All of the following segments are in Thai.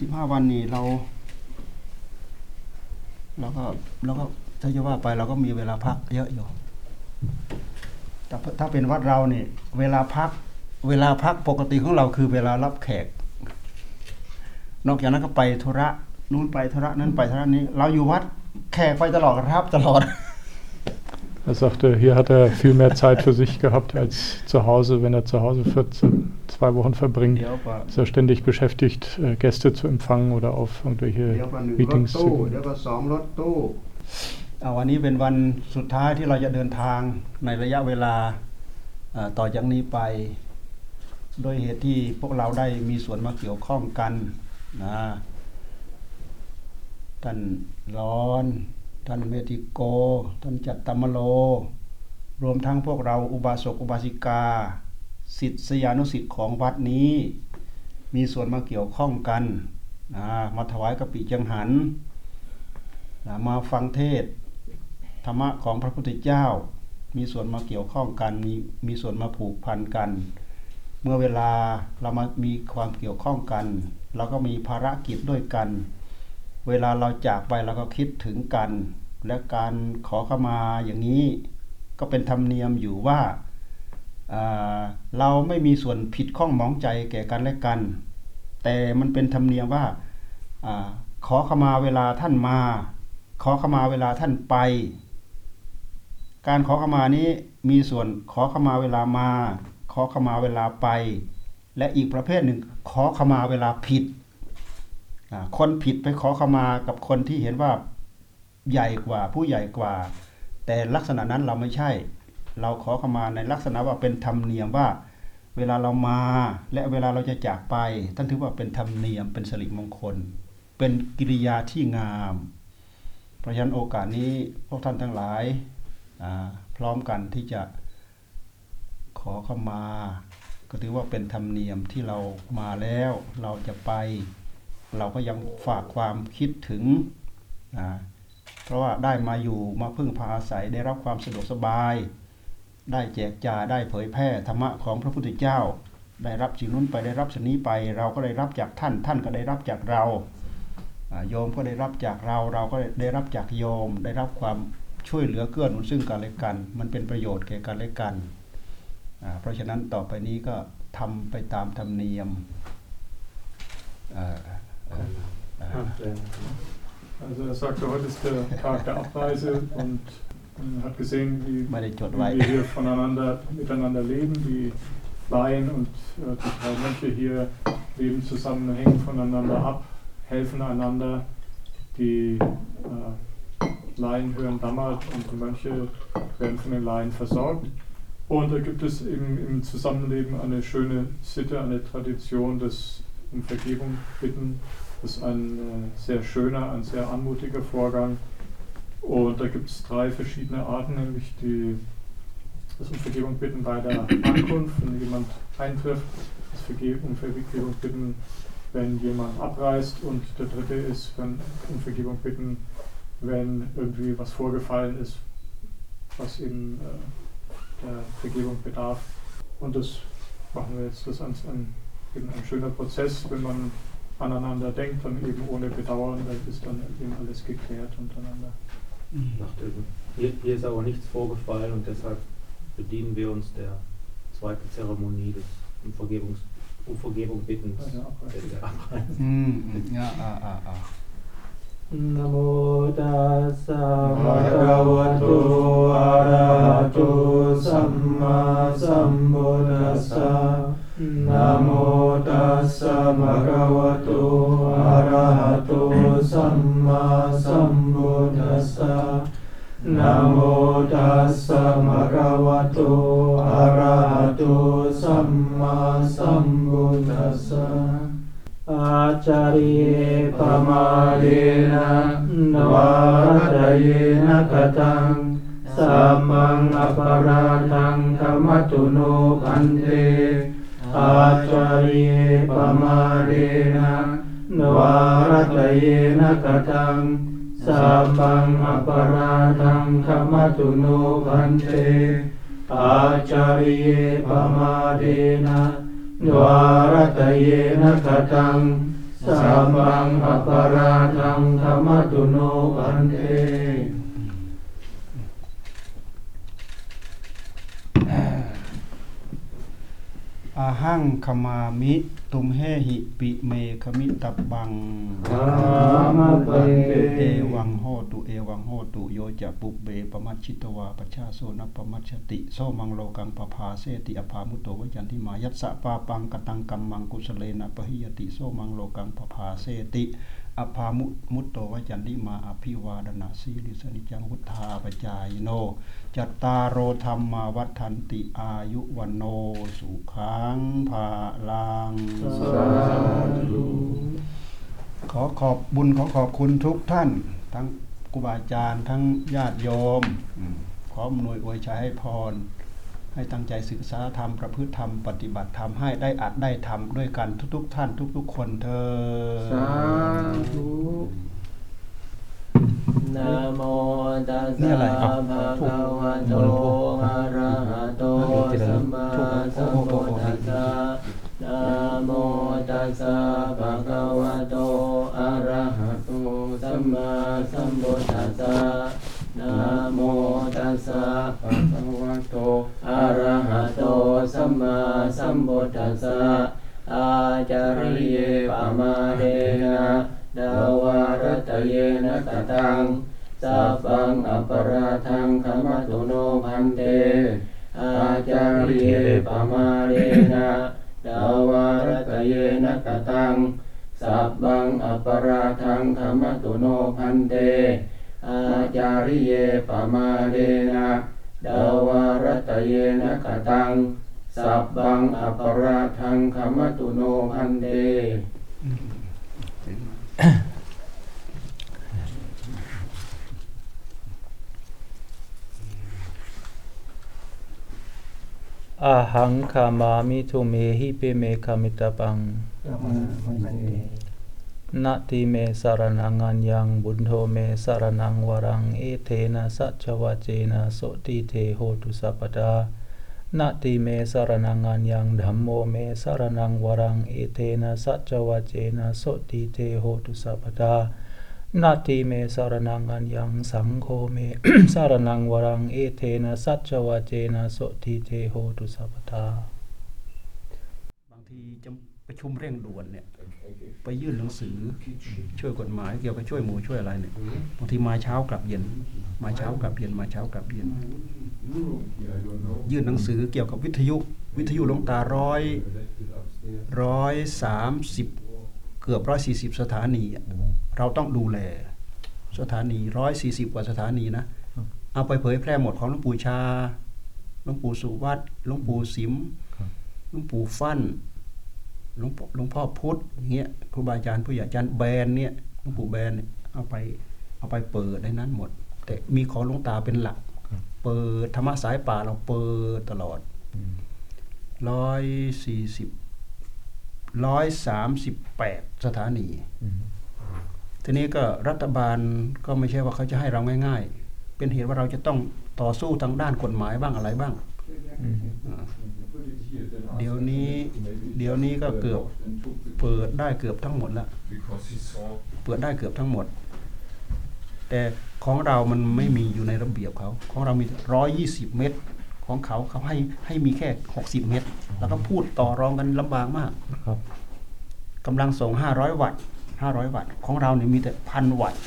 สิบห้าวันนี่เราเราก็เราก็ถ้าจะว่าไปเราก็มีเวลาพักเยอะอยู่ แต่ถ้าเป็นวัดเราเนี่ยเวลาพัก เวลาพักปกติของเราคือเวลารับแขก นอกจากนั้นก็ไปธุระนู้นไปธุระนั้นไปธุระนี้ เราอยู่วัดแขกไปตลอดรับตลอด Er sagte, hier hat er viel mehr Zeit für sich gehabt als zu Hause. Wenn er zu Hause 14, zwei Wochen verbringt, เดี๋ยวก็ ist er ständig beschäftigt, äh, Gäste zu empfangen oder auf เดี๋ยว irgendwelche ก็หนึ่งรถ Meetings ตู้ zu เดี๋ยว gehen. ก็สองรถตู้เอาวันนี้เป็นวันสุดท้ายที่เราจะเดินทางในระยะเวลาเอ่อต่อจากนี้ไป โดยเหตุที่พวกเราได้มีส่วนมาเกี่ยวข้องกันนะท่านร้อน ท่านเมติโก ท่านจัตตมโล รวมทั้งพวกเราอุบาสกอุบาสิกา สิทธิสยานุสิทธิ์ของวัดนี้ มีส่วนมาเกี่ยวข้องกันนะมาถวายกะปิจังหันนะมาฟังเทศธรรมะของพระพุทธเจ้า มีส่วนมาเกี่ยวข้องกัน มีมีส่วนมาผูกพันกัน เมื่อเวลาเรามามีความเกี่ยวข้องกัน เราก็มีภารกิจด้วยกัน เวลาเราจากไปเราก็คิดถึงกัน และการขอเข้ามาอย่างนี้ ก็เป็นธรรมเนียมอยู่ว่า เราไม่มีส่วนผิดข้องมองใจแก่กันและกัน แต่มันเป็นธรรมเนียมว่าอขอขมาเวลาท่านมา ขอขมาเวลาท่านไป การขอขมานี้มีส่วนขอขมาเวลามา ขอขมาเวลาไป และอีกประเภทหนึ่งขอขมาเวลาผิดคนผิดไปขอขมากับคนที่เห็นว่าใหญ่กว่าผู้ใหญ่กว่า แต่ลักษณะนั้นเราไม่ใช่ เราขอเข้ามาในลักษณะว่าเป็นธรรมเนียมว่า เวลาเรามาและเวลาเราจะจากไป ท่านถือว่าเป็นธรรมเนียมเป็นสิริมงคล เป็นกิริยาที่งาม เพราะฉะนั้นโอกาสนี้พวกท่านทั้งหลายาพร้อมกันที่จะขอเข้ามา ก็ถือว่าเป็นธรรมเนียมที่เรามาแล้วเราจะไป เราก็ยังฝากความคิดถึงเพราะว่าได้มาอยู่มาพึ่งพาอาศัยได้รับความสะดวกสบาย ได้แจกจ่ายได้เผยแพร่ธรรมะของพระพุทธเจ้า ได้รับสิ่งนู้นไปได้รับสิ่งนี้ไป เราก็ได้รับจากท่าน ท่านก็ได้รับจากเราอ่าโยมก็ได้รับจากเราเราก็ได้รับจากโยม ได้รับความช่วยเหลือเกื้อหนุนซึ่งกันและกัน มันเป็นประโยชน์แก่กันและกันอ่าเพราะฉะนั้นต่อไปนี้ก็ทำไปตามธรรมเนียมอ่าอ่าอ่า Also er sagte, heute ist der Tag der Abreise und Man hat gesehen, wie, wie, wir hier voneinander, miteinander leben, die Laien und äh, die drei Mönche hier leben zusammen, hängen voneinander ab, helfen einander. Die äh, Laien hören Dammat und die Mönche werden von den Laien versorgt. Und da gibt es eben im Zusammenleben eine schöne Sitte, eine Tradition des um Vergebung bitten. Das ist ein äh, sehr schöner, ein sehr anmutiger Vorgang. Und da gibt es drei verschiedene Arten, nämlich die, das um Vergebung bitten bei der Ankunft, wenn jemand eintrifft, das Verge um Vergebung bitten, wenn jemand abreist und der dritte ist, wenn, um Vergebung bitten, wenn irgendwie was vorgefallen ist, was eben äh, der Vergebung bedarf. Und das machen wir jetzt, das ist ein, eben ein schöner Prozess, wenn man aneinander denkt, dann eben ohne Bedauern, dann ist dann eben alles geklärt untereinander. Nach dem, hier, hier ist aber nichts vorgefallen und deshalb bedienen wir uns der zweiten Zeremonie des um, Vergebungs, um Vergebung bittens Bei der Abreise. der Abreise. อืมอืมอ่าอ่าอ่าอ่า นะโมตัสสะภะคะวะโตอะระหะโตสัมมาสัมพุทธัสสะ නමෝ තස්ස භගවතු අරහතු සම්මා සම්බුද්දස්ස නමෝ තස්ස භගවතු අරහතු සම්මා සම්බුද්දස්ස ආචාරියේ පමාදේන නවාදයේන කතං සම්මං අපරාණං තමතුනෝ කන්තේ आचार्ये प्रमादेन द्वारत्रयेण कथं सर्वम् अपराधं खमतु नो भन्ते आचार्ये प्रमादेन द्वारतयेन कथं सर्वम् अपराधं खमतु नो भन्ते อะระหะโตสัมมาสัมพุทธัสสะอาจาริเยปมาเดนะนวารตเยนะกตังสัมมังอปาราทังธรรมตุโนพันเทอาจาริเยปมาเดนะนวารตเยนะกตังสัมมังอปาราทังธรรมตุโนพันเทอาจาริเยปมาเดนะวารตเยนะกตังสสัมมังอปาราทังธรรมตุโนวันเตอาหังขมามิตุมเฮหิปิเมขมิตับบังธรรมภันเตเอวังโหตุเอวังโหตุโยจะปุพเพปมัชชิตวาปัจฉาโสนัปปมัชชติโสมังโลกังปภาเสติอัพภามุตโตวจันทิมายัสสะปาปังกตังกัมมังกุสเลนะปะหิยติโสมังโลกังปภาเสติ อัพภามุตโตวจันทิมาอภิวาทนาสีลิสสนิจจังวุธาปจายโนจัตตาโรธัมมาวัฑฒันติอายุวัณโณสุขังพะลังสาธุขอขอบบุญขอขอบคุณทุกท่าน ทั้งครูบาอาจารย์ทั้งญาติโยมอืมขออำนวยอวยชัยให้พร ให้ตั้งใจศึกษาธรรม ประพฤติธรรม ปฏิบัติธรรม ให้ได้อัดได้ทำด้วยกันทุก ๆ ท่านทุก ๆ คนเธอสาธุนะโมตัสสะอะไรภะคะวะโตอะระหะโตสัมมาสัมพุทธัสสะนะโมตัสสะภะคะวะโตอะระหะโตสัมมาสัมพุทธัสสะนะโมตัสสะภะคะวะโต มมาสัมพุทธัสสะอาจาริเยปะมาเดนะดาวารตเยนะกตังสัพพังอปราทังขมตุโนพันเต อาจาริเยปามาเรนะดาวารตเยนะกตังสัพพังอปราทังขมตุโนพันเต อาจาริเยปามาเรนะดาวารตเยนะกตัง สัพพังอปราทังขมตุโนพันเตอาหังขามามิทุเมหิเปเมคามิตาปังธรรมปันเตนาติเมสารนังอัญญังบุญโธเมสารนังวรังเอเทนะสัจจวเจนะโสติเทโหตุสัพพดา นาติเมสารนังอัญญังดัมโมเมสารนังวรังเอเทนะสัจจวเจนะโสติเทโหตุสัพพดานาติเมสารนังอัญญังสังโฆเม สารนังวรังเอเทนะสัจจวเจนะโสติเทโหตุสัพพดาบางทีจ ประชุมเร่งด่วนเนี่ยไปยื่นหนังสือช่วยกฎหมายเกี่ยวกับช่วยหมูช่วยอะไรเนี่ยบางทีมาเช้ากลับเย็น มาเช้ากลับเย็นมาเช้ากลับเย็น ยื่นหนังสือเกี่ยวกับวิทยุวิทยุลงตาร้อยร้อยสามสิบเกือบร้อยสี่สิบสถานีเราต้องดูแล สถานีร้อยสี่สิบกว่าสถานีนะ เอาไปเผยแพร่หมดของหลวงปู่ชาหลวงปู่สุวัตหลวงปู่สิมหลวงปู่ฟั่น หลวงพ่อหลวงพ่อพุธอย่างเงี้ยครูบาอาจารย์ผู้ใหญ่อาจารย์แบนเนี่ยหลวงปู่แบนเนี่ยเอาไปเอาไปเปิดในนั้นหมด แต่มีของหลวงตาเป็นหลัก เปิดธรรมะสายป่าเราเปิดตลอดร้อยสี่สิบร้อยสามสิบแปดสถานีทีนี้ก็รัฐบาลก็ไม่ใช่ว่าเขาจะให้เราง่าย ๆ เป็นเหตุว่าเราจะต้องต่อสู้ทางด้านกฎหมายบ้างอะไรบ้างอ่า เดี๋ยวนี้เดี๋ยวนี้ก็เกือบเปิดได้เกือบทั้งหมดแล้วเปิดได้เกือบทั้งหมด แต่ของเรามันไม่มีอยู่ในระเบียบเขา ของเรามีร้อยยี่สิบเมตรของเขาเขาให้ให้มีแค่หกสิบเมตร แล้วก็พูดต่อรองกันลำบากมากครับกำลังส่งห้าร้อยวัตต์ห้าร้อยวัตต์ของเราเนี่ยมีแต่พันวัตต์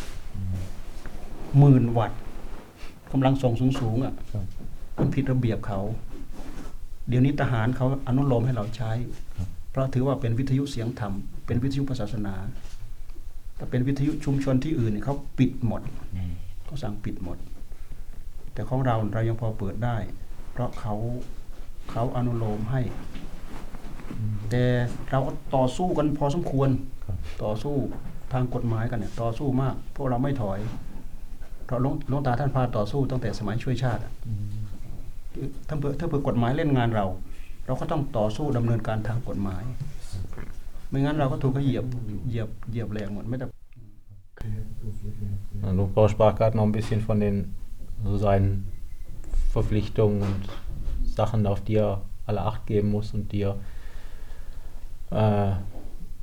หมื่นวัตต์กำลังส่งสูงสูงๆอะครับมันผิดระเบียบเขา เดี๋ยวนี้ทหารเขาอนุโลมให้เราใช้ เพราะถือว่าเป็นวิทยุเสียงธรรม เป็นวิทยุศาสนาแต่เป็นวิทยุชุมชนที่อื่นเขาปิดหมดเขาสั่งปิดหมด แต่ของเราเรายังพอเปิดได้ เพราะเขาเขาอนุโลมให้ แต่เราก็ต่อสู้กันพอสมควร ต่อสู้ทางกฎหมายกันเนี่ยต่อสู้มาก พวกเราไม่ถอย เพราะหลวงลงตาท่านพาต่อสู้ตั้งแต่สมัยช่วยชาติ ถ้าเผื่อถ้าเผื่อกฎหมายเล่นงานเรา เราก็ต้องต่อสู้ดำเนินการทางกฎหมาย ไม่งั้นเราก็ถูกเขาเหยียบเหยียบเหยียบแรงหมดไม่แต่ Ja, Luftbau sprach gerade noch ein bisschen von den so seinen Verpflichtungen und Sachen, auf die er alle Acht geben muss und die er, äh,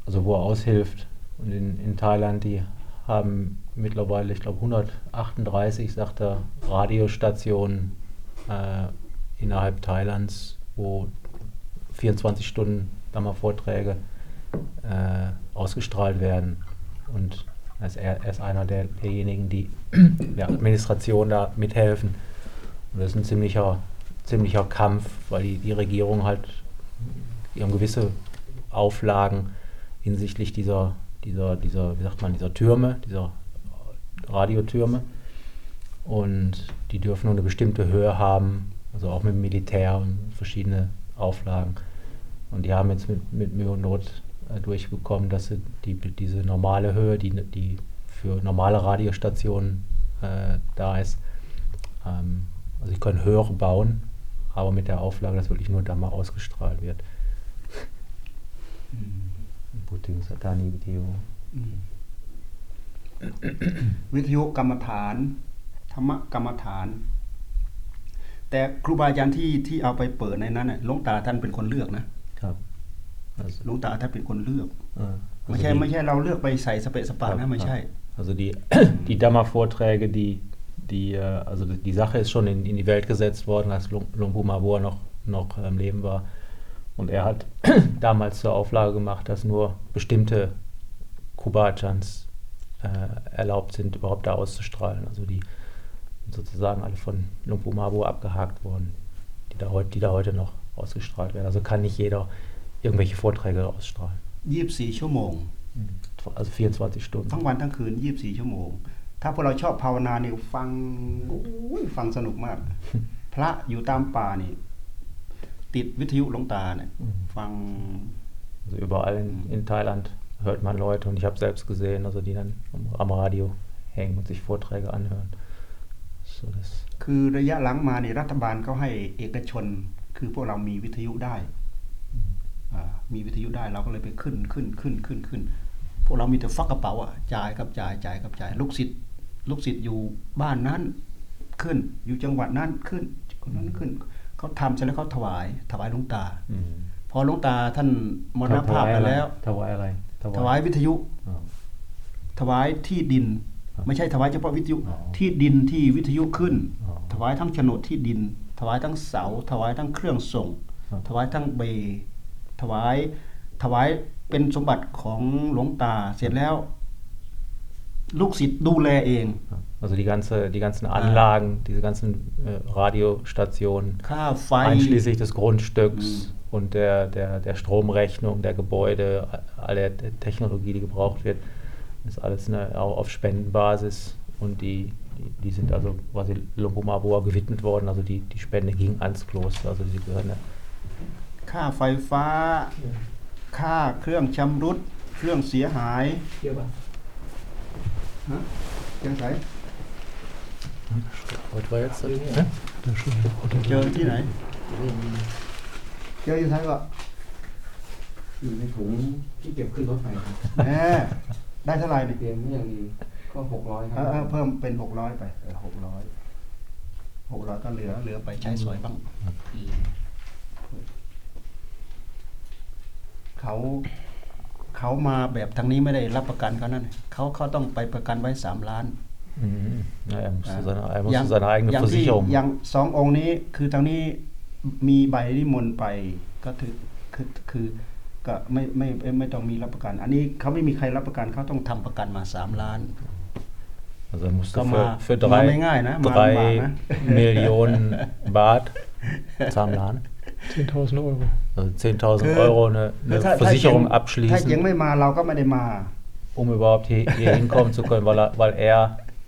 also wo er aushilft Und in, in Thailand, die haben mittlerweile, ich glaube, 138, sagt er, Radiostationen äh, innerhalb Thailands, wo 24 Stunden Dhamma-Vorträge äh, ausgestrahlt werden. Und er ist, er, er ist einer der, derjenigen, die der Administration da mithelfen. Und das ist ein ziemlicher, ziemlicher Kampf, weil die, die Regierung halt, die gewisse Auflagen hinsichtlich dieser, dieser, dieser, wie sagt man, dieser Türme, dieser Radiotürme. Und die dürfen nur eine bestimmte Höhe haben, also auch mit dem Militär und verschiedene Auflagen. Und die haben jetzt mit, mit Mühe und Not äh, durchbekommen, dass sie die, diese normale Höhe, die, die für normale Radiostationen äh, da ist, ähm, also sie können höhere bauen, aber mit der Auflage, dass wirklich nur da mal ausgestrahlt wird. พูดถึงสถานีวิทยุ วิทยุกรรมฐาน ธรรมกรรมฐาน แต่ครูบาอาจารย์ที่ที่เอาไปเปิดในนั้นน่ะหลวงตาท่านเป็นคนเลือกนะครับ Also, หลวงตาท่านเป็นคนเลือก äh, ไม่ also ใช่ die- ไม่ใช่เราเลือกไปใส่สเปะสปะนะไม่ใช่ Also die, die Dhamma-Vorträge, die, die, äh, also die Sache ist schon in, in die Welt gesetzt worden, als Lung- Lumpu Mabur noch, noch am Leben war. Und er hat damals zur Auflage gemacht, dass nur bestimmte Kubachans äh, erlaubt sind, überhaupt da auszustrahlen. Also die sind sozusagen alle von Lumpu Mabur abgehakt worden, die da, heut, die da heute noch ausgestrahlt werden. Also kann nicht jeder irgendwelche Vorträge ausstrahlen. 24 ชั่วโมง Also 24 Stunden. ทั้งวันทั้งคืน 24 ชั่วโมง ถ้าพวกเราชอบภาวนาเนี่ยฟังโอ้ยฟังสนุกมาก พระอยู่ตามป่านี่ ติดวิทยุหลวงตาเนี่ย Mhm. ฟัง Also überall in, in Thailand hört man Leute und ich habe selbst gesehen, also die dann am, am Radio hängen und sich Vorträge anhören. So das, คือระยะหลังมาเนี่ยรัฐบาลเขาให้เอกชน คือพวกเรามีวิทยุได้อ่ามีวิทยุได้เราก็เลยไปขึ้นขึ้นขึ้นขึ้นขึ้น พวกเรามีแต่ฟักกระเป๋าอะจ่ายกับจ่ายจ่ายกับจ่ายลูกศิษย์ลูกศิษย์อยู่บ้านนั้นขึ้นอยู่จังหวัดนั้นขึ้นคนนั้นขึ้นเขาทำเสร็จแล้วเขาถวายถวายหลวงตา mm. พอหลวงตาท่านมรณภาพไปแล้ว ถวายอะไร ถวายวิทยุอ๋อถวายที่ดินครับ ไม่ใช่ถวายเฉพาะวิทยุ อ๋อ ที่ดินที่วิทยุขึ้น อ๋อ ถวายทั้งโฉนดที่ดิน ถวายทั้งเสา ถวายทั้งเครื่องส่ง ครับ ถวายทั้งเบย์ถวายถวายเป็นสมบัติของหลวงตา เสร็จแล้ว ลูกศิษย์ดูแลเอง Also die, ganze, die ganzen Anlagen, diese ganzen äh, Radiostationen, ค่าไฟ einschließlich des Grundstücks und der, der, der Stromrechnung, der Gebäude, alle der Technologie, die gebraucht wird, ist alles eine, auch auf Spendenbasis und die, die, die sind also quasi Lumpu Mabua gewidmet worden, also die, die Spende ging ans Kloster, also sie gehören ja ค่าไฟฟ้า ค่าเครื่องชำรุด เครื่องเสียหาย เกี่ยวป่ะ ฮะยังไง Heute war jetzt เจอที่ไหน เจออยู่ไทยก็ อยู่ในถุงที่เก็บขึ้นรถไฟครับ แหม ได้เท่าไหร่นี่เตรียมไว้อย่างดีก็หกร้อยคเอรัอเออเพิ่มเป็นหกร้อยไปเออหกร้อยหกร้อยก็เหลือเหลือไปใช้สอยบ้างเขาเขามาแบบทางนี้ไม่ได้รับประกันเขานั่นเขาเขาต้องไปประกันไว้สามล้าน Mhm. Ja, er musste, seine, er อย่า musste ง seine eigene อย่างที่ Versicherung. อย่างสององค์นี้คือทางนี้มีใบนิมนต์ไปก็ถือคือคือ ก็ไม่ไม่ไม่ไม่ต้องมีรับประกัน อันนี้เขาไม่มีใครรับประกันเขาต้องทำประกันมาสามล้าน Also er musste Komm für, mal- für mal drei, mehr rein, ne? Mal drei mal, ne? Millionen Baht Zamlan, 10.000 Euro. also 10.000 Äh, Euro eine, คือ eine ถ้าถ้า Versicherung ถ้ายัง abschließen, ไม่มาเราก็ไม่ได้มา um überhaupt hier, hier hinkommen zu können, weil er, weil er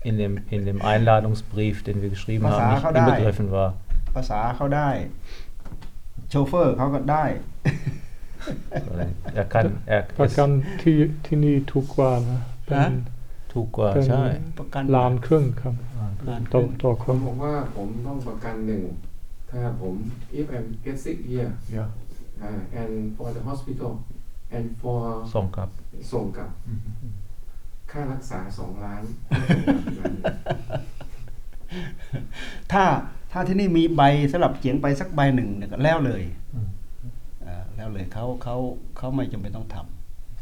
in, dem, in dem Einladungsbrief, den wir geschrieben Was haben, nicht sag er da? inbegriffen war. ภาษาเขาได้ โชเฟอร์เขาก็ได้ Weil Er kann, er ประ ist กันที่ที่นี่ถูกกว่านะเป็นฮะ Tukwa, เป็น Chai. ประกันล้านครึ่งครับล้านคต่อรึ่งต่อคผมนบอกว่าผมต้องประกันหนึ่งถ้าผม if I get sick here Yeah. uh, and for the hospital and for Songkap. ส่งกลับ ค่ารักษาสองล้าน ถ้าถ้าที่นี่มีใบสำหรับเจียงไปสักใบหนึ่งเนี่ยก็แล้วเลยอืมเอ่อ แล้วเลยเขาเขาเขาไม่จำเป็นต้องท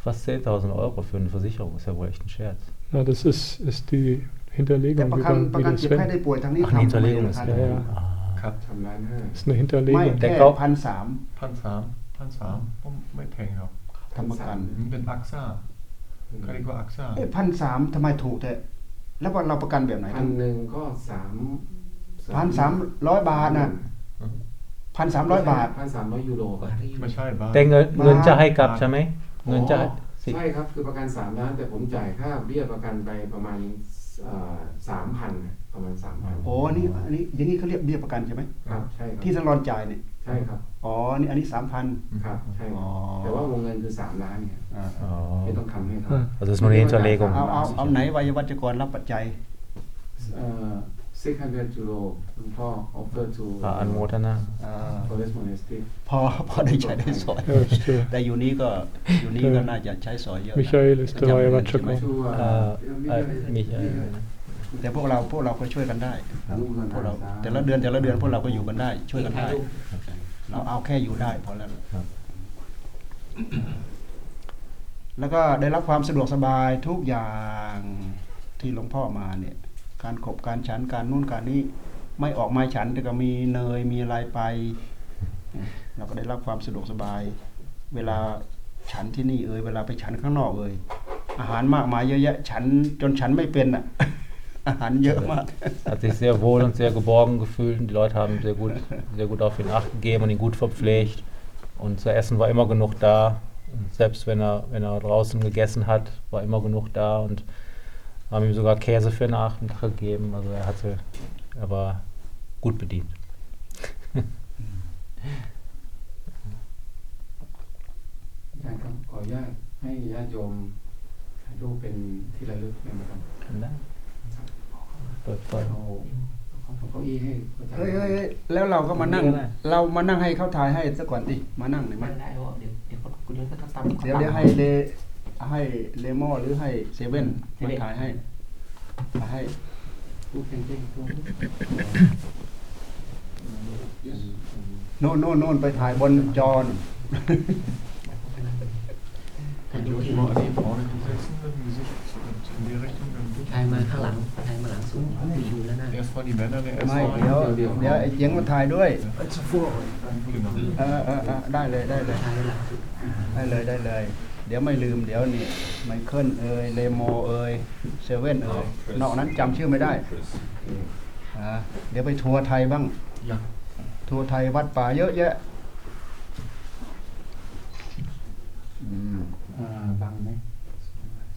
Fast 10.000 Euro für eine Versicherung ist ja wohl echt ein Scherz. Na, das ist, ist die แต่ Hinterlegung, ประ wie กัน beim, ประ wie กัน den เจ็บไข้ได้ Sven. ป่วยทางนี้ Ach, ทำ eine Hinterlegung ทำ ist ไม ja. ja. Ah. ครับทำร้านห้า Das ist eine ไม่ Hinterlegung. แค่แต่เขาพันสามพันสามพันสามผมไม่แพงหรอกทำประกันมันเป็นอักซ่าเขาเรียกว่าอักซ่าเอ้พันสามทำไมถูกแต่แล้วว่าเราประกันแบบไหนพันหนึ่งก็สามพันสามร้อยบาทน่ะ พันสามร้อยบาท พันสามร้อยยูโรครับไม่ใช่บ้านแต่เงินมาเงินจะให้กลับใช่ไหมเงินจะอ๋อสิใช่ครับคือประกันสามล้านแต่ผมจ่ายค่าเบี้ยประกันไปประมาณสามพันประมาณสามพันโอ้อันนี้อันนี้อย่างนี้เขาเรียกเบี้ยประกันใช่ไหมครับใช่ครับที่ทางรอนจ่ายเนี่ยใช่ครับอ๋อนี่อันนี้สามพันครับใช่คอ๋รัอบแต่ว่าวงเงินคือสามล้านเนี่ยอ๋อที่ต้องทำให้เขา Also das ist nur eine Hinterlegung. เอาเอาเอาไหนวัยวัจกรรับปัจจัยเอ่อ 600ยูโรคุณพ่อ offer to อ่าอนุโมทนา อ่อ Forest Monastery พอพอได้ใช้ได้สอย Ja, ist der แต่อยู่นี้ก็อยู่นี้ก็น่าจะใช้สอยเยอะนะ Michael ist der จำเป็น Weihwasser ใช่ไหม to เอ่อเอ่อมีเอ่อ แต่พวกเราพวกเราก็ช่วยกันได้พวกเราแต่ละเดือนแต่ละเดือนพวกเราก็อยู่กันได้ ช่วยกันได้เราเอาแค่อยู่ได้พอแล้วครับ แล้วก็ได้รับความสะดวกสบายทุกอย่างที่หลวงพ่อมาเนี่ย การขบการฉันการนู่นการนี้ไม่ออกมาฉันแต่ก็มีเนยมีอะไรไป เราก็ได้รับความสะดวกสบาย เวลาฉันที่นี่เอ่ยเวลาไปฉันข้างนอกเอ่ยอาหารมากมายเยอะแยะฉันจนฉันไม่เป็นอะ อาหารเยอะมาก Hat sich sehr wohl und sehr geborgen gefühlt. Die Leute haben sehr gut, sehr gut auf ihn Acht gegeben und ihn gut verpflegt. Und zu essen war immer genug da. Selbst wenn er, wenn er draußen gegessen hat, war immer genug da und haben ihm sogar Käse für Nachmittag gegeben. Also er hatte, er war gut bedient. อาจารย์ครับขออนุญาตให้ญาติโยมถ่ายรูปเป็นที่ระลึกได้ไหมครับปิดไฟเอาเอาเก้าอี้ให้อาจารย์เฮ้ยเฮ้ยเฮ้ยแล้วเราก็มานั่ง เรามานั่งให้เขาถ่ายให้ซะก่อนดิมานั่งหน่อยไหมไม่ได้เพราะเดี๋ยวเดี๋ยวคนเดียวก็ต้องตามเดี๋ยวเดี๋ยวให้เล ให้เลโมหรือให้เซเว่นมาถ่ายให้มาให้รูปเป็นเจ้งรูปโน่นโน่นโน่นไปถ่ายบนจอน Und durch mal an die vorne gesessen mit dem Gesicht und in die Richtung. ชายมาข้างหลังชายมาหลังสูงมีอยู่แล้วนะ Dann erst mal die Männer, der erst ไม่ mal เดี๋ยวเดี๋ยวไอ้เจ๋งมาถ่ายด้วย Genau. เออเออเออได้เลยได้เลย ชายหลังได้เลยได้เลย เดี๋ยวไม่ลืมเดี๋ยวนี่ไมเคิลเอยเลโมเอยเซเว่นเอยนอกนั้นจำชื่อไม่ได้อ่าเดี๋ยวไปทัวร์ไทยบ้าง ทัวร์ไทยวัดป่าเยอะแยะอืมอ่าบังไหม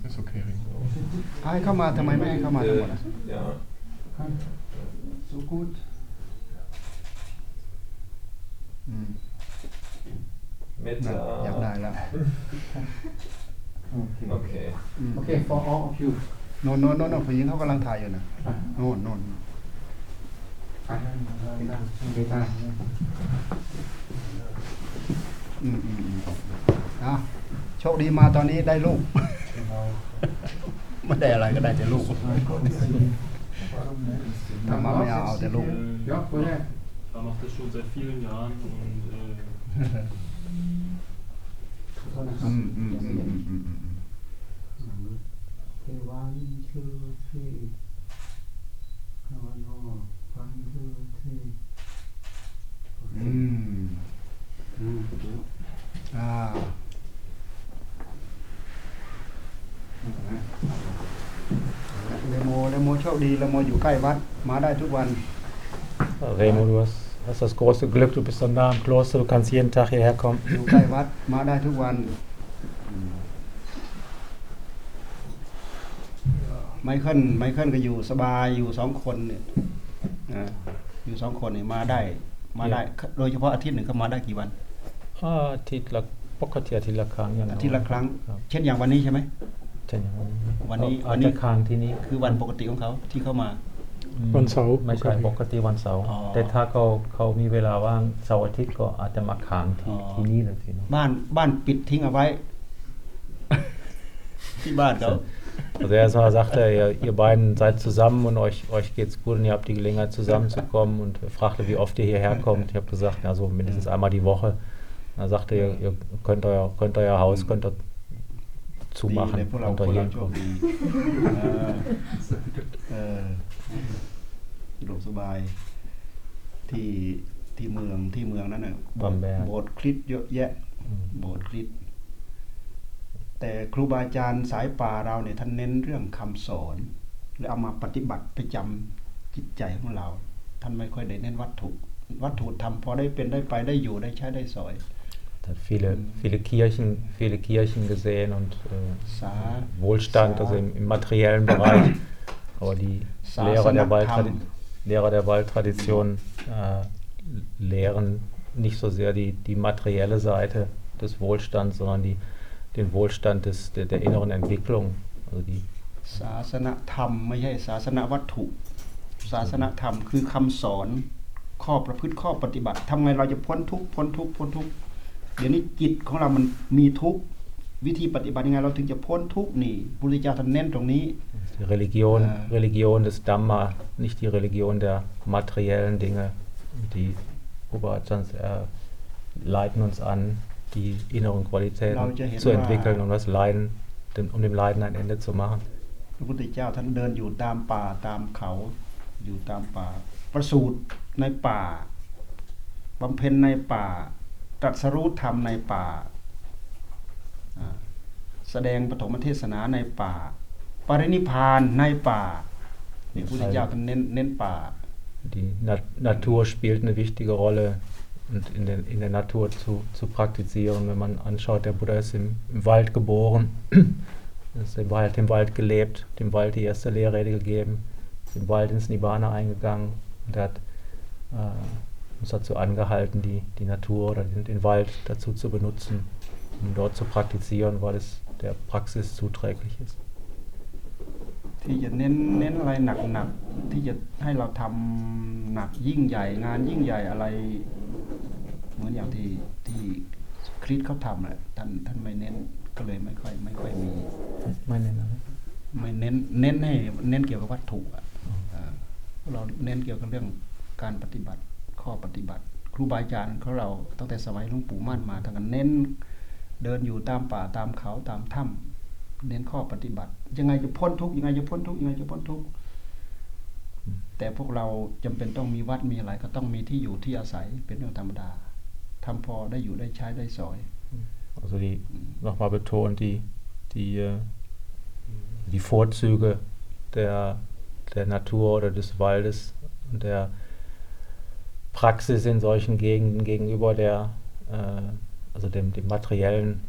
Ist okay, Ringo. ให้เข้ามาทำไมไม่ให้เข้ามาทั้งหมดอะ Ja. สุกูดอืม Mit, น่ะอยากได้แล้วโอเค Okay. อืมโอเค for all of you โน่นโน่นโน่นโน่นผู้หญิงเขากำลังถ่ายอยู่นะอะโน่นโน่นไปไปตาอืมอืมอืมอะโชคดีมาตอนนี้ได้ลูก ไม่ได้อะไรก็ได้แต่ลูกถ้ามาไม่เอาเอาแต่ลูกยกคนแรก Er macht das schon seit vielen Jahren und äh, ขอโทษนะครั อื บ มอืมอืมอืมอืมอืม เทวันชื่อที่คาวานอฟันชื่อที่ อืม อืม อ่าเลโมเลโมโชคดีเลโมอยู่ใกล้วัด มาได้ทุกวัน Remo, du hast, hast Das große Glück, du bist so nah am Kloster, du kannst jeden Tag hierher kommen. อยู่ใกล้วัดมาได้ทุกวันอืมไมเคิลไมเคิลก็อยู่สบายอยู่สองคนเนี่ยอ่าอยู่สองคนเนี่ยมาได้มาได้ โดยเฉพาะอาทิตย์หนึ่งก็มาได้กี่วัน อ่าอาทิตย์ละปกติอาทิตย์ละครั้งอย่างน้อาทิตย์ละครั้ง ครับเช่นอย่างวันนี้ใช่ไหมเช่นอย่างวันนี้วันนี้เอาวันนี้ จะค้างที่นี่คือวันปกติของเขาที่เข้ามาอืม วันเสาร์ ไม่ใช่ ปกติ ปกติวันเสาร์ อ๋อ แต่ถ้าเขาเขามีเวลาว่างเสาร์อาทิตย์ก็อาจจะมาค้างที่ อ๋อ ที่นี่เลยทีเนาะ บ้านบ้านปิดทิ้งเอาไว้ ที่บ้านเขา Also erstmal sagte er, ihr, ihr beiden seid zusammen und euch, euch geht's gut und ihr habt die Gelegenheit zusammenzukommen und er fragte, wie oft ihr hierher kommt. Ich habe gesagt, ja, so mindestens einmal die Woche. Dann sagte er, ihr könnt euer, könnt euer Haus, könnt ihr zu ดีเลย machen พวกเราพ unter ว กเรา jedem โชค Grund. ดีเออเออสะดวกสบาย ที่ที่เมืองที่เมืองนั้นน่ะโบสถ์บำแบกโบสถ์คริสต์เยอะแยะ โบสถ์คริสต์แต่ครูบาอาจารย์สายป่าเราเนี่ยท่านเน้นเรื่องคำสอน และเอามาปฏิบัติประจำจิตใจของเรา ท่านไม่ค่อยได้เน้นวัตถุวัตถุทำพอได้เป็นได้ไปได้อยู่ได้ใช้ได้สอย hat viele, viele Kirchen, viele Kirchen gesehen und äh, Sa, Wohlstand, Sa. also im, im materiellen Bereich. Aber die Sa- Lehrer der, Sanakam. Waldtradi Lehrer der Waldtradition äh, lehren nicht so sehr die, die materielle Seite des Wohlstands, sondern die, den Wohlstand des, der, der inneren Entwicklung. Also die ศาสนธรรมไม่ใช่ศาสนวัตถุ ศาสนธรรมคือคำสอน ข้อประพฤติข้อปฏิบัติทำไงเราจะพ้นทุกข์พ้นทุกข์พ้นทุกข์เดี๋ยวนี้จิตของเรามันมีทุกข์ วิธีปฏิบัติยังไงเราถึงจะพ้นทุกข์นี่พระพุทธเจ้าท่านเน้นตรงนี้ Die Religion, Äh. Religion des Dhamma, nicht die Religion der materiellen Dinge. Die Oberajans äh, leiten uns an, die inneren Qualitäten Laut ja hier zu war- entwickeln und das Leiden, dem, um dem Leiden ein Ende zu machen. พระพุทธเจ้าท่านเดินอยู่ตามป่าตามเขา อยู่ตามป่า ประสูติในป่าบำเพ็ญในป่าตรัสรู้ธรรมในป่าอ่า แสดงปฐมเทศนาในป่า ปรินิพพานในป่านี่พระพุทธเจ้าท่านเน้นเน้นป่า Die Nat Natur spielt eine wichtige Rolle und in, den, in der Natur zu, zu praktizieren. Wenn man anschaut, der Buddha ist im, im Wald geboren, ist im Wald, im Wald gelebt, dem Wald die erste Lehrrede gegeben, ist im Wald ins Nibbana eingegangen und er hat äh, uns dazu angehalten, die, die Natur oder den, den Wald dazu zu benutzen, um dort zu praktizieren, weil es der Praxis zuträglich ist. ที่จะเน้นเน้นอะไรหนักๆที่จะให้เราทำหนักยิ่งใหญ่งานยิ่งใหญ่อะไร เหมือนอย่างที่ที่คริสเขาทำแหละท่านท่านไม่เน้นก็เลยไม่ค่อยไม่ค่อยมี Meine Name. ไม่เน้นเน้นให้เน้นเกี่ยวกับวัตถุอะอ่าเราเน้นเกี่ยวกับเรื่องการปฏิบัติข้อปฏิบัติ ครูบาอาจารย์ของเราตั้งแต่สมัยหลวงปู่มั่นมาท่านก็เน้น เดินอยู่ตามป่าตามเขาตามถ้ำเน้นข้อปฏิบัติ ยังไงจะพ้นทุกข์ยังไงจะพ้นทุกข์ยังไงจะพ้นทุกข์แต่พวกเราจำเป็นต้องมีวัดมีอะไรก็ต้องมีที่อยู่ที่อาศัยเป็นเรื่องธรรมดาทำพอได้อยู่ได้ใช้ได้สอย Also die nochmal betont die, die, äh, die Vorzüge der, der Natur oder des Waldes und der Praxis in solchen Gegenden gegenüber der, äh, also dem, dem materiellen,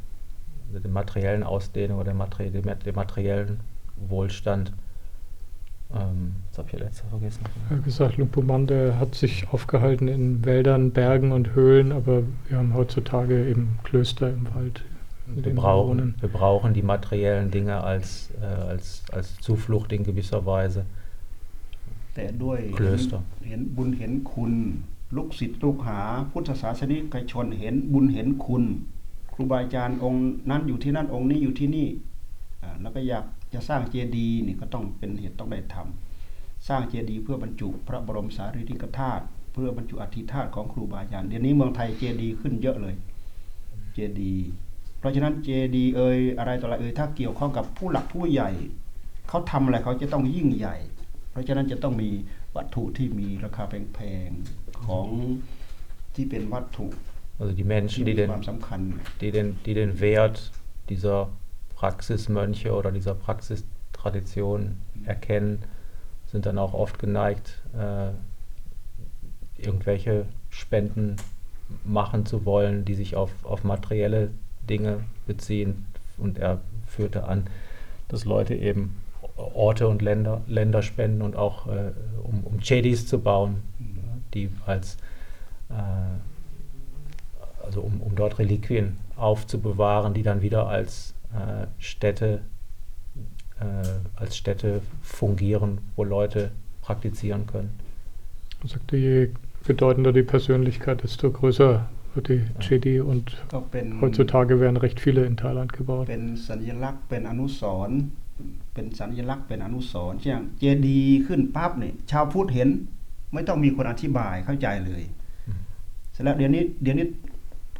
also der materiellen Ausdehnung oder dem, Materi dem, dem materiellen Wohlstand. Ähm, das habe ich ja letztes Mal vergessen. Er hat gesagt, Lumpuman, der hat sich aufgehalten in Wäldern, Bergen und Höhlen, aber wir haben heutzutage eben Klöster im Wald. in Wir denen brauchen, wohnen. wir brauchen die materiellen Dinge als, äh, als, als Zuflucht in gewisser Weise. แต่ด้วย Klöster เห็นบุญเห็นคุณ ลูกศิษย์ลูกหาพุทธศาสนิกชนเห็นบุญเห็นคุณ ครูบาอาจารย์องค์นั้นอยู่ที่นั่นองค์นี้อยู่ที่นี่แล้วก็อยากจะสร้างเจดีย์นี่ก็ต้องเป็นเหตุต้องได้ทำสร้างเจดีย์เพื่อบรรจุพระบรมสารีริกธาตุเพื่อบรรจุอธิธาตุของครูบาอาจารย์เดี๋ยวนี้เมืองไทยเจดีย์ขึ้นเยอะเลยเจดีย์เพราะฉะนั้นเจดีย์เอ่ยอะไรต่ออะไรเอ่ยถ้าเกี่ยวข้องกับผู้หลักผู้ใหญ่เขาทำอะไรเขาจะต้องยิ่งใหญ่ เพราะฉะนั้นจะต้องมีวัตถุที่มีราคาแพงๆ ของที่เป็นวัตถุ Also die ที่ Menschen, มี die den, ความสำคัญ die den, die den Wert dieser Praxismönche oder dieser Praxistradition erkennen, sind dann auch oft geneigt, äh, irgendwelche Spenden machen zu wollen, die sich auf, auf materielle Dinge beziehen. Und er führte an, dass Leute eben Orte und Länder, Länder spenden und auch äh, um, um Chedis zu bauen, die als äh, also um, um dort Reliquien aufzubewahren, die dann wieder als äh, Städte, äh, als Städte fungieren, wo Leute praktizieren können. Er sagte, je bedeutender die Persönlichkeit, desto größer wird die Chedi und ก็เป็น heutzutage werden recht viele in Thailand gebaut. เป็นสัญลักษณ์เป็นอนุสรณ์เป็นสัญลักษณ์เป็นอนุสรณ์เช่นเจดีย์ขึ้นปั๊บเนี่ยชาวพุทธเห็น ไม่ต้องมีคนอธิบายเข้าใจเลยเสร็จแล้วเดี๋ยวนี้เดี๋ยวนี้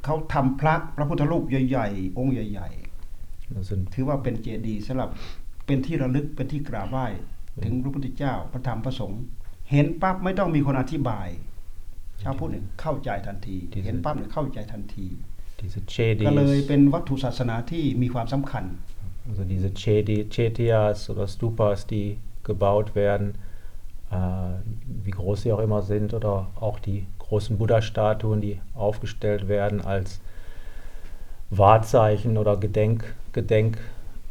เขาทำพระพระพุทธรูปใหญ่ๆ องค์ใหญ่ Das sind ถือว่าเป็นเจดีย์สำหรับเป็นที่ระลึกเป็นที่กราบไหว้ถึงพระพุทธเจ้าพระธรรมพระสงฆ์เห็นปั๊บไม่ต้องมีคนอธิบาย ชาวพุทธเนี่ยเข้าใจทันที เห็นปั๊บเนี่ยเข้าใจทันที diese ก็เลย Chedis, เป็นวัตถุศาสนาที่มีความสำคัญ also diese Chedi, Chetias oder Stupas, die gebaut werden, äh, wie groß sie auch immer sind, oder auch die großen Buddha-Statuen, die aufgestellt werden als Wahrzeichen oder Gedenk, Gedenkstätten,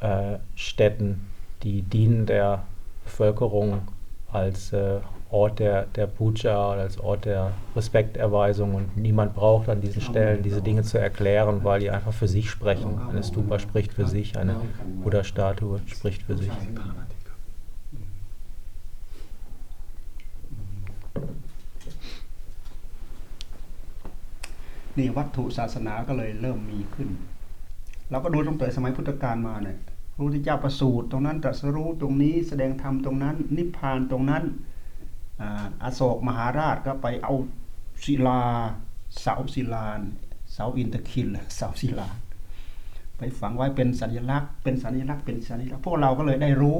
äh, Stätten, die dienen der Bevölkerung als äh, Ort der, der Puja als Ort der Respekterweisung und niemand braucht an diesen Stellen diese Dinge zu erklären, weil die einfach für sich sprechen. Eine Stupa spricht für sich, eine Buddha-Statue spricht für sich. นี่วัตถุศาสนาก็เลยเริ่มมีขึ้น เราก็ดูตั้งแต่สมัยพุทธกาลมาเนี่ยพระพุทธเจ้าประสูติตรงนั้นตรัสรู้ตรงนี้แสดงธรรมตรงนั้น นิพพานตรงนั้นอาอโศกมหาราชก็ไปเอาศิลาเสาศิลาเสาอินทคินเสาศิลา ไปฝังไว้เป็นสัญลักษณ์เป็นสัญลักษณ์เป็นสัญลักษณ์พวกเราก็เลยได้รู้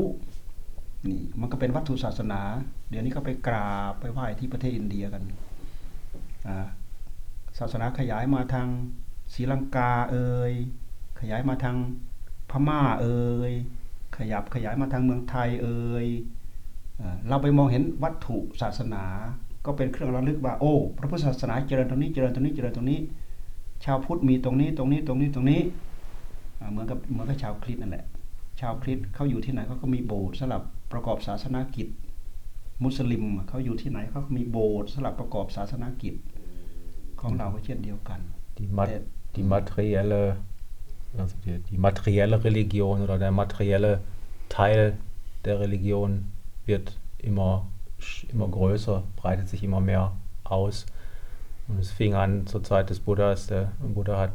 นี่มันก็เป็นวัตถุศาสนา เดี๋ยวนี้ก็ไปกราบไปไหว้ที่ประเทศอินเดียกันอ่า ศาสนาขยายมาทางศรีลังกาเอ่ยขยายมาทางพม่าเอ่ยขยับขยายมาทางเมืองไทยเอ่ยเราไปมองเห็นวัตถุศาสนา ก็เป็นเครื่องระลึกว่าโอ้ พระพุทธศาสนาเจริญตรงนี้เจริญตรงนี้เจริญตรงนี้ ชาวพุทธมีตรงนี้ตรงนี้ตรงนี้ตรงนี้เหมือนกับเหมือนกับชาวคริสต์นั่นแหละ ชาวคริสต์เขาอยู่ที่ไหนเขาก็มีโบสถ์สำหรับประกอบศาสนากิจ มุสลิมเขาอยู่ที่ไหนเขาก็มีโบสถ์สำหรับประกอบศาสนากิจ ของเราก็เช่นเดียวกัน Die, mat Der- die materielle, also die, die materielle Religion oder der materielle Teil der Religion wird immer, sch- immer größer, breitet sich immer mehr aus. Und es fing an zur Zeit des Buddhas. Der Buddha hat,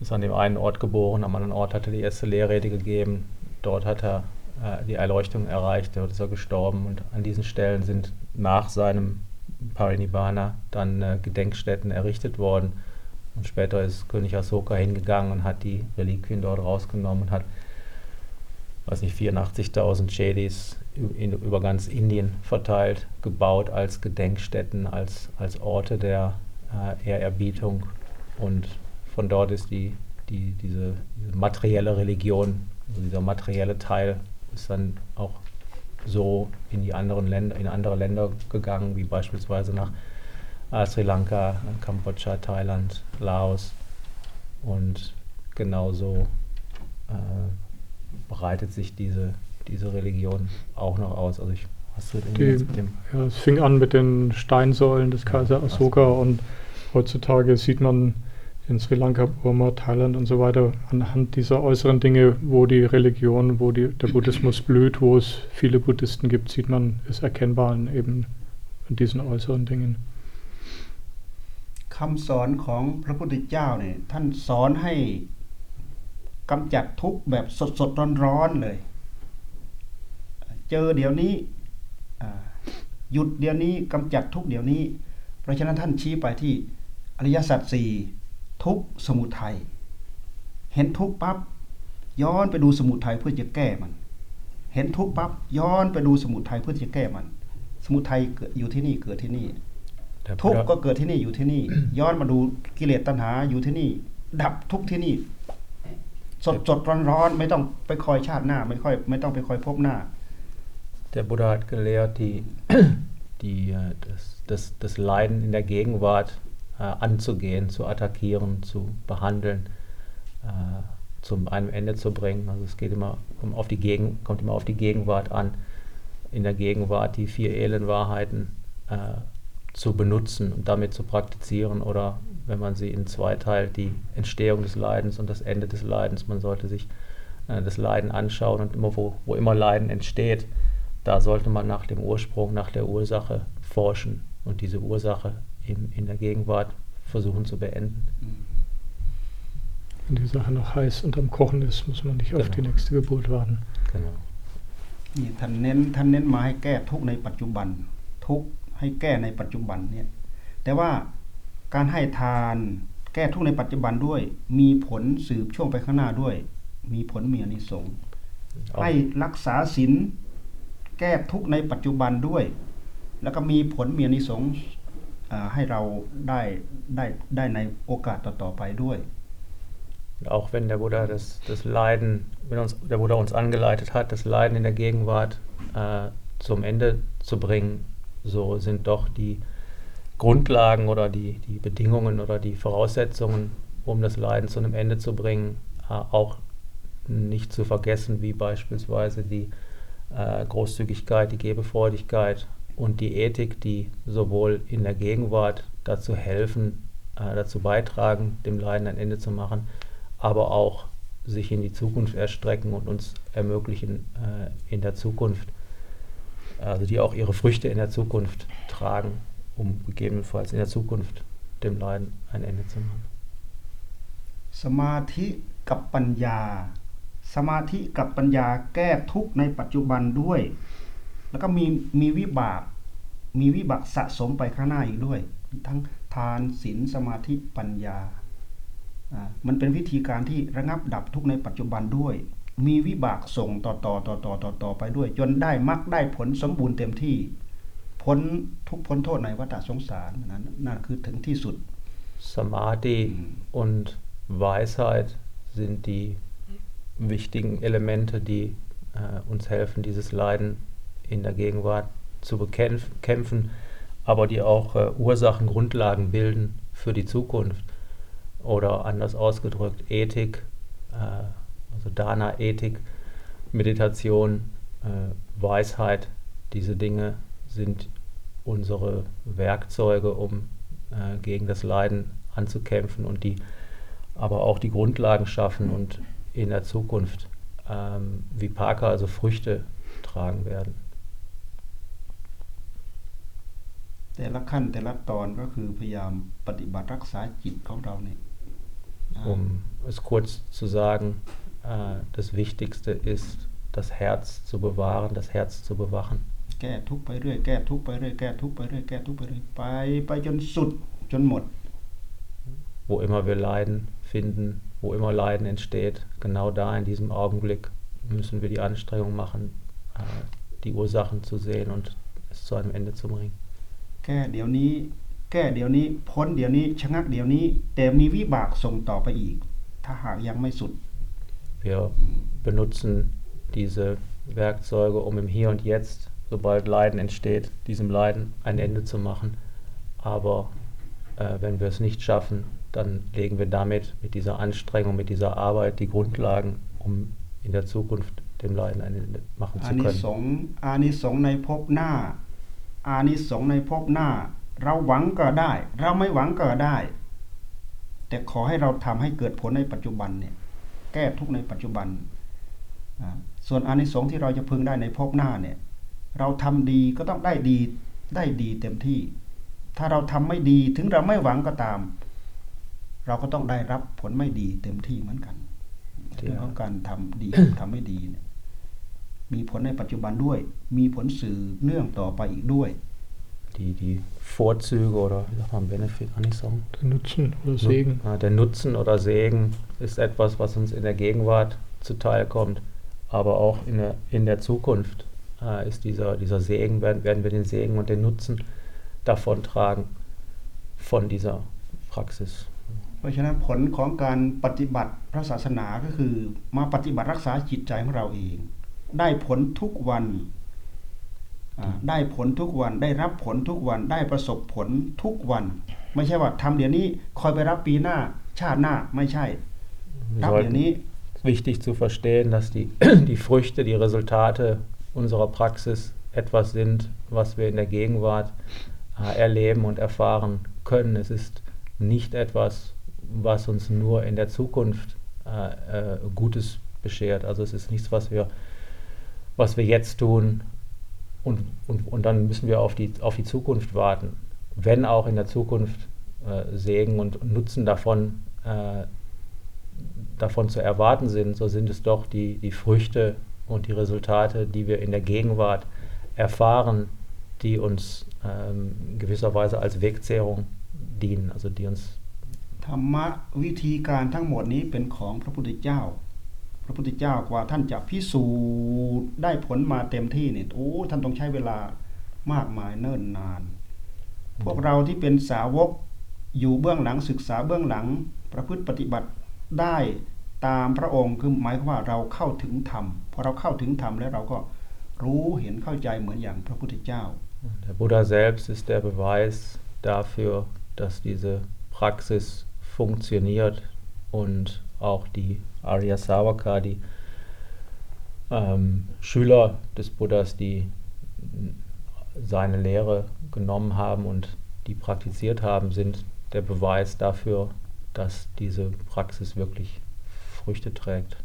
ist an dem einen Ort geboren, am anderen Ort hat er die erste Lehrrede gegeben. Dort hat er äh, die Erleuchtung erreicht, dort ist er gestorben. Und an diesen Stellen sind nach seinem Parinibbana dann äh, Gedenkstätten errichtet worden. Und später ist König Asoka hingegangen und hat die Reliquien dort rausgenommen und hat, weiß nicht, 84.000 Chedis über ganz Indien verteilt, gebaut als Gedenkstätten, als, als Orte der äh, Ehrerbietung. Und von dort ist die, die, diese, diese materielle Religion, also dieser materielle Teil, ist dann auch so in die anderen Länder, in andere Länder gegangen, wie beispielsweise nach äh, Sri Lanka, Kambodscha, Thailand, Laos. Und genauso äh, breitet sich diese, diese Religion auch noch aus. Also ich Die- Ja, es fing an mit den Steinsäulen des Kaiser Asoka und heutzutage sieht man in Sri Lanka, Burma, Thailand und so weiter anhand dieser äußeren Dinge, wo die Religion, wo die, der Buddhismus blüht, wo es viele Buddhisten gibt, sieht man es erkennbar in eben in diesen äußeren Dingen. คำสอนของพระพุทธเจ้าเนี่ยท่านสอนให้กำจัดทุกข์แบบสดสดร้อนร้อนๆเลย เจอเดี๋ยวนี้อ่าหยุดเดี๋ยวนี้กำจัดทุกข์เดี๋ยวนี้ เพราะฉะนั้นท่านชี้ไปที่อริยสัจสี่ ทุกข์สมุทัยเห็นทุกข์ปั๊บย้อนไปดูสมุทัยเพื่อจะแก้มัน เห็นทุกข์ปั๊บย้อนไปดูสมุทัยเพื่อจะแก้มัน สมุทัยเกิดอยู่ที่นี่เกิดที่นี่ der ทุกข์ Buddha, ก็เกิดที่นี่อยู่ที่นี่ ย้อนมาดูกิเลสตัณหาอยู่ที่นี่ ดับทุกข์ที่นี่ สดสดร้อนร้อนๆไม่ต้องไปคอยชาติหน้า ไม่ค่อย ไม่ต้องไปคอยพบหน้า Der Buddha hat gelehrt, die, die, äh, das, das, das Leiden in der Gegenwart äh, anzugehen, zu attackieren, zu behandeln, äh, zum einem Ende zu bringen. Also es geht immer um auf die Gegen, kommt immer auf die Gegenwart an, in der Gegenwart die vier Elendwahrheiten äh, zu benutzen und damit zu praktizieren oder wenn man sie in zwei teilt, die Entstehung des Leidens und das Ende des Leidens. Man sollte sich äh, das Leiden anschauen und immer wo, wo immer Leiden entsteht, da sollte man nach dem Ursprung, nach der Ursache forschen und diese Ursache in, in der Gegenwart versuchen zu beenden. Wenn die Sache noch heiß und am Kochen ist, muss man nicht auf Genau. die nächste Geburt warten. Genau. นี่ท่านเน้นท่านเน้นมาให้แก้ทุกข์ในปัจจุบัน ทุกข์ให้แก้ในปัจจุบันเนี่ยแต่ว่าการให้ทานแก้ทุกข์ในปัจจุบันด้วย มีผลสืบช่วงไปข้างหน้าด้วย มีผลมีอานิสงส์ Auch, ให้รักษาศีลแก้ทุกข์ในปัจจุบันด้วย แล้วก็มีผลมีอานิสงส์อ่า ให้เราได้ได้ได้ในโอกาสต่อๆไปด้วย auch wenn der Buddha das, das Leiden, wenn uns der Buddha uns angeleitet hat, das Leiden in der Gegenwart äh, zum Ende zu bringen, so sind doch die Grundlagen oder die, die Bedingungen oder die Voraussetzungen, um das Leiden zu einem Ende zu bringen, äh, auch nicht zu vergessen, wie beispielsweise die äh, Großzügigkeit, die Gebefreudigkeit und die Ethik, die sowohl in der Gegenwart dazu helfen, äh, dazu beitragen, dem Leiden ein Ende zu machen, aber auch sich in die Zukunft erstrecken und uns ermöglichen, äh, in der Zukunft, also die auch ihre Früchte in der Zukunft tragen, um gegebenenfalls in der Zukunft dem Leiden ein Ende zu machen. สมาธิกับปัญญา สมาธิกับปัญญาแก้ทุกข์ในปัจจุบันด้วย แล้วก็มีมีวิบาก มีวิบากสะสมไปข้างหน้าอีกด้วย ทั้งทานศีลสมาธิปัญญาอ่ามันเป็นวิธีการที่ระงับดับทุกข์ในปัจจุบันด้วย มีวิบากส่งต่อต่อต่อต่อต่อต่อไปด้วย จนได้มรรคได้ผลสมบูรณ์เต็มที่ พ้นทุกข์พ้นโทษในวัฏสงสารนั้นนั่นคือถึงที่สุด Samadhi und Weisheit sind die wichtigen Elemente, die äh, uns helfen, dieses Leiden in der Gegenwart zu bekämpfen, aber die auch äh, Ursachen, Grundlagen bilden für die Zukunft. Oder anders ausgedrückt, Ethik, äh, also Dana, Ethik, Meditation, äh, Weisheit, diese Dinge sind unsere Werkzeuge, um äh, gegen das Leiden anzukämpfen und die aber auch die Grundlagen schaffen und in der Zukunft ähm, Vipaka, also Früchte, tragen werden. แต่ละขั้นแต่ละตอนก็คือพยายามปฏิบัติรักษาจิตของเราเนี่ยอ่า Um es kurz zu sagen, äh, das Wichtigste ist, das Herz zu bewahren, das Herz zu bewachen. แก้ทุกข์ไปเรื่อยแก้ทุกข์ไปเรื่อยแก้ทุกข์ไปเรื่อยแก้ทุกข์ไปเรื่อยไปไปจนสุดจนหมด Wo immer wir Leiden finden, wo immer Leiden entsteht, genau da in diesem Augenblick müssen wir die Anstrengung machen, äh, die Ursachen zu sehen und es zu einem Ende zu bringen. แก้เดี๋ยวนี้ แก้เดี๋ยวนี้พ้นเดี๋ยวนี้ชะงักเดี๋ยวนี้ แต่มีวิบากส่งต่อไปอีก ถ้าหากยังไม่สุด Wir benutzen diese Werkzeuge, um im Hier und Jetzt, sobald Leiden entsteht, diesem Leiden ein Ende zu machen. Aber äh, wenn wir es nicht schaffen, dann legen wir damit, mit dieser Anstrengung, mit dieser Arbeit die Grundlagen, um in der Zukunft dem Leiden ein Ende machen อา zu นิ können. สงส์อานิสงส์ในภพหน้า อานิสงส์ในภพหน้า เราหวังก็ได้ เราไม่หวังก็ได้ แต่ขอให้เราทำให้เกิดผลในปัจจุบันเนี่ยแก้ทุกข์ในปัจจุบันอ่าส่วนอานิสงส์ที่เราจะพึงได้ในภพหน้าเนี่ยเราทำดีก็ต้องได้ดีได้ดีเต็มที่ ถ้าเราทำไม่ดีถึงเราไม่หวังก็ตาม เราก็ต้องได้รับผลไม่ดีเต็มที่เหมือนกันเรื่องของการทำดีทำไม่ดีเนี่ย มีผลในปัจจุบันด้วย มีผลสื่อเนื่องต่อไปอีกด้วย Die, die Vorzüge oder wie sagt man Benefit, Anisong? Der Nutzen oder Nu- Segen. ah, Der Nutzen oder Segen ist etwas, was uns in der Gegenwart zuteilkommt, aber auch in der, in der Zukunft äh, ist dieser, dieser Segen, werden, werden wir den Segen und den Nutzen davon tragen von dieser Praxis. เพราะฉะนั้นผลของการปฏิบัติพระศาสนาก็คือ มาปฏิบัติรักษาจิตใจของเราเอง ได้ผลทุกวันอ่าได้ผลทุกวัน ได้รับผลทุกวัน ได้ประสบผลทุกวัน ไม่ใช่ว่าทำเดี๋ยวนี้ คอยไปรับปีหน้า ชาติหน้าไม่ใช่ Wir รับเดี๋ยว sollten, นี้ wichtig zu verstehen, dass die, die Früchte, die Resultate unserer Praxis etwas sind, was wir in der Gegenwart äh, erleben und erfahren können. Es ist nicht etwas, was uns nur in der Zukunft äh, äh, Gutes beschert. Also es ist nichts, was wir, was wir jetzt tun und, und, und dann müssen wir auf die, auf die Zukunft warten. Wenn auch in der Zukunft äh, Segen und Nutzen davon äh, davon zu erwarten sind, so sind es doch die, die Früchte und die Resultate, die wir in der Gegenwart erfahren, die uns ähm, gewisserweise als Wegzehrung dienen, also die uns ธรรมะวิธีการทั้งหมดนี้เป็นของพระพุทธเจ้า พ ระพุทธเจ้ากว่าท่านจะพิสูจน์ได้ผลมาเต็มที่เนี่ยโอ้ท่านต้องใช้เวลามากมายเนิ่นนาน พวกเราที่เป็นสาวกอยู่เบื้องหลังศึกษาเบื้องหลัง ประพฤติปฏิบัติได้ตามพระองค์คือหมายความว่าเราเข้าถึงธรรมพอเราเข้าถึงธรรมแล้วเราก็รู้เห็นเข้าใจเหมือนอย่างพระพุทธเจ้า Der Buddha selbst ist der Beweis dafür, dass diese Praxis funktioniert und auch die Arya Savaka, die ähm, Schüler des Buddhas, die seine Lehre genommen haben und die praktiziert haben, sind der Beweis dafür, dass diese Praxis wirklich Früchte trägt.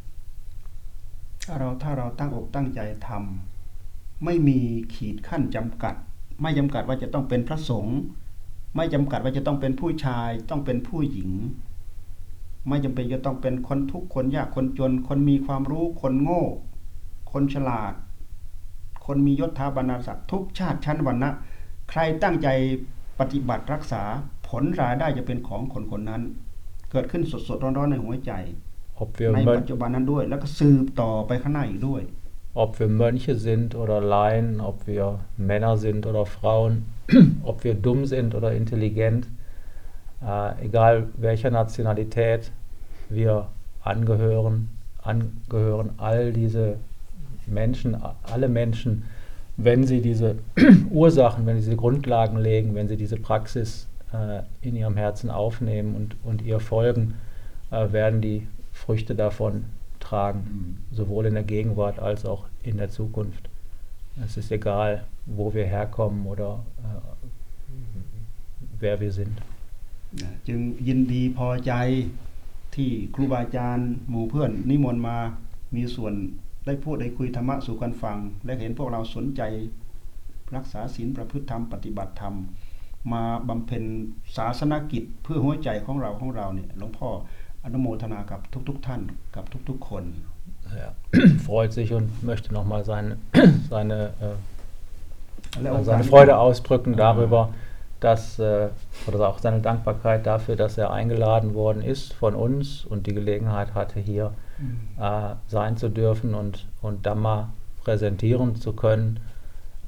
ถ้าเราถ้าเราตั้งอกตั้งใจทำไม่มีขีดขั้นจำกัด ไม่จำกัดว่าจะต้องเป็นพระสงฆ์ไม่จำกัดว่าจะต้องเป็นผู้ชาย ต้องเป็นผู้หญิง ไม่จำเป็นจะต้องเป็นคนทุกข์คนยากคนจน คนมีความรู้คนโง่ คนฉลาด คนมียศถาบรรดาศักดิ์ทุกชาติชั้นวรรณะใครตั้งใจปฏิบัติรักษาผลรายได้จะเป็นของคนคนนั้น เกิดขึ้นสดๆร้อนๆในหัวใจ Ob wir, ใน Mön ปัจจุบันนั้นด้วย แล้วก็สืบต่อไปข้างหน้าอีกด้วย ob wir Mönche sind oder Laien, ob wir Männer sind oder Frauen, ob wir dumm sind oder intelligent, äh, egal welcher Nationalität wir angehören, angehören all diese Menschen, alle Menschen, wenn sie diese Ursachen, wenn sie diese Grundlagen legen, wenn sie diese Praxis äh, in ihrem Herzen aufnehmen und, und ihr folgen, äh, werden die Früchte davon tragen, sowohl in der Gegenwart als auch in der Zukunft. Es ist egal, wo wir herkommen oder äh, wer wir sind. นะจึงยินดีพอใจที่ครูบาอาจารย์หมู่เพื่อนนิมนต์มามีส่วนได้พูดได้คุยธรรมะสู่กันฟัง และเห็นพวกเราสนใจ รักษาศีลประพฤติธรรมปฏิบัติธรรม มาบำเพ็ญศาสนกิจเพื่อหัวใจของเราของเราเนี่ยหลวงพ่ออนุโมทนากับทุกๆท่านกับทุกๆคน Ja, freut sich und möchte nochmal seine, seine, äh, และโอกาส seine Freude ausdrücken darüber, dass, äh, oder auch seine Dankbarkeit dafür, dass er eingeladen worden ist von uns und die Gelegenheit hatte, hier äh, sein zu dürfen und, und Dhamma präsentieren zu können.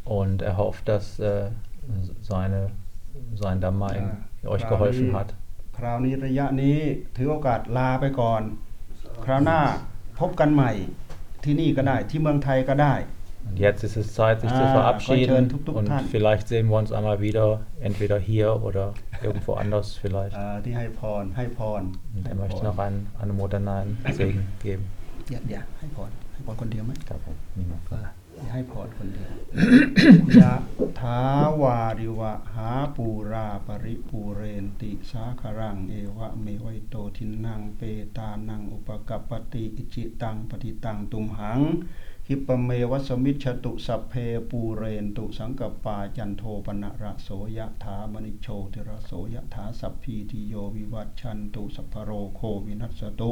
Und er hofft, dass äh, seine, sein Dhamma in, euch geholfen hat. คราวนี้ระยะนี้ถือโอกาสลาไปก่อน คราวหน้าพบกันใหม่ที่นี่ก็ได้ ที่เมืองไทยก็ได้ Und jetzt ist es Zeit, sich zu Ah, verabschieden. Gott, tuk, tuk, Und tan. vielleicht sehen wir uns einmal wieder, entweder hier oder irgendwo anders vielleicht. อ่าที่ให้พรให้พร Und ให้ er พ möchte ร noch einen anmodanalen Segen geben. อย่าอย่าให้พรให้พรคนเดียวไหม Niemand. อ่าอย่าให้พรคนเดียว ยะถาวาริวะหาปูราปริปูเรนติสาคารังเอวะเมวัยโตทินังเปตานังอุปกัปปติอิจิตังปฏิตังตุมหัง คิปเมวะสมิชฌตุสัพเพปูเรนตุสังกัปปาจันโทปัณณะระโสยะถามณิโชติระโสยะถาสัพพีติโยวิวัชชันตุสัพพโรโควินัสสตุ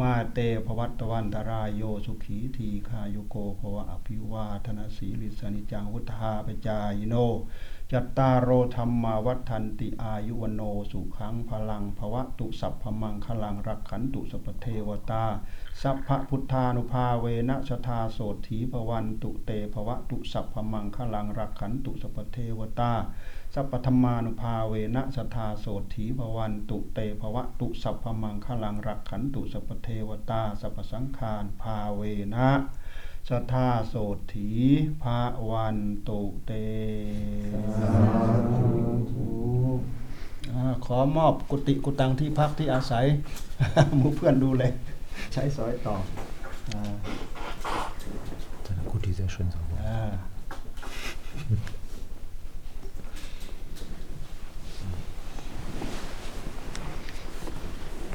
มาเตภวัตวันตราโยสุขีทีคายุโกภวะอภิวาทนาสีลิสสนิจจังวุฑฒาปจายิโน จัตตาโรธัมมาวัฑฒันติอายุวัณโณสุขังพลังภวะตุสัพพมังคลังรักขันตุสัพเทวตา สัพพะพุทธานุภาเวนะชทาโสถีภวันตุเตภวะตุสัพพมังคลังรักขันตุสัพพเทวตา สัพพธรรมานุภาเวนะสทธาโสถีภวันตุเตภวะตุสัพพมังคลังรักขันตุสัพพเทวตา สัพพสังฆานภาเวนะสทธาโสถีภาวันตุเตอ่าขอมอบกุฏิกุตังที่พักที่อาศัยหมู่เพื่อนดูเลย ใช้สอยต่ออ่า Gut, die sehr schön sauber.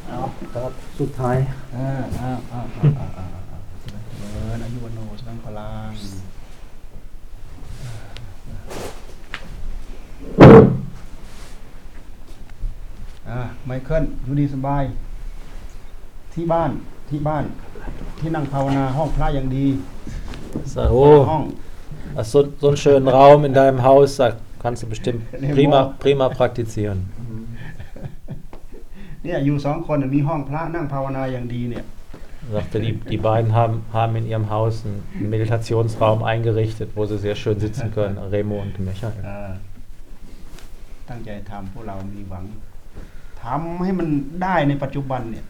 อ่าครับสุดท้ายอ่าอ่าอ่าอ่าอ่าอ่าอ่าเบิร์นอายุวันโนสร้างพลังอ่าไมเคิลอยู่ดีสบาย ที่บ้านที่บ้าน ที่นั่งภาวนาห้องพระอย่างดี So, ห้อง oh, hast so, so einen schönen Raum in deinem Haus, da kannst du bestimmt Nee, prima, wow. prima praktizieren. เนี่ยอยู่สองคนน่ะมีห้องพระนั่งภาวนาอย่างดีเนี่ย sagte, die, die beiden haben, haben in ihrem Haus einen Meditationsraum eingerichtet, wo sie sehr schön sitzen können, Remo und Michael. เออตั้งใจทำพวกเรามีหวังทำให้มันได้ในปัจจุบันเนี่ย So, en-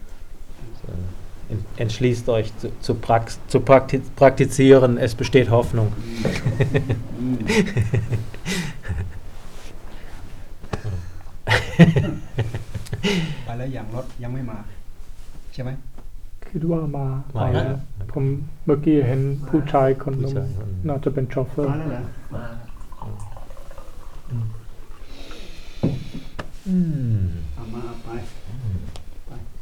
Entschließt euch zu, zu, prax, zu prakti- praktizieren, es besteht Hoffnung. อืมไปแล้วอย่างรถยังไม่มา ใช่ไหม คิดว่ามา มา มา แล้ แล้ว วผมเมื่อกี้เห็นผู้ชายคนหนึง ผู้ชายคนหนึ่ง น่าจะเป็นโชเฟอร์ มาแล้วเหรอ มา Mm.